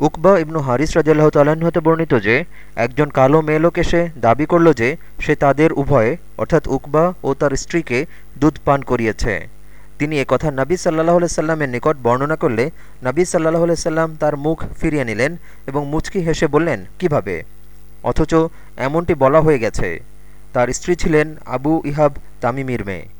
উকবা ইবনু হারিস রাজিয়াল্লাহ তাল্লাহ্ন হতে বর্ণিত যে, একজন কালো মেয়েলোক এসে দাবি করল যে, সে তাদের উভয়ে, অর্থাৎ উকবা ও তার স্ত্রীকে দুধ পান করিয়েছে। তিনি কথা নাবী সাল্লাহ সাল্লামের নিকট বর্ণনা করলে, নাবী সাল্লাহ সাল্লাম তার মুখ ফিরিয়ে নিলেন এবং মুচকি হেসে বললেন, কীভাবে? অথচ এমনটি বলা হয়ে গেছে। তার স্ত্রী ছিলেন আবু ইহাব তামিমির মেয়ে।